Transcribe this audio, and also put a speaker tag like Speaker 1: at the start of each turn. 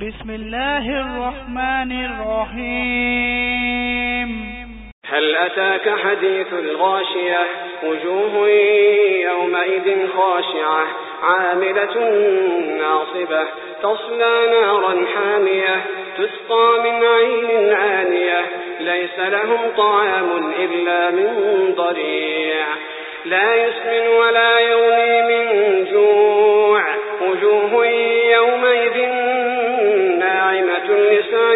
Speaker 1: بسم الله الرحمن الرحيم.
Speaker 2: هل أتاك حديث الغاشية؟ وجوه يومئذ خاشعة عاملة ناصبة تصلى نارا حامية تسقى من عين عانية ليس لهم طعام إلا من ضريع. لا يسمن ولا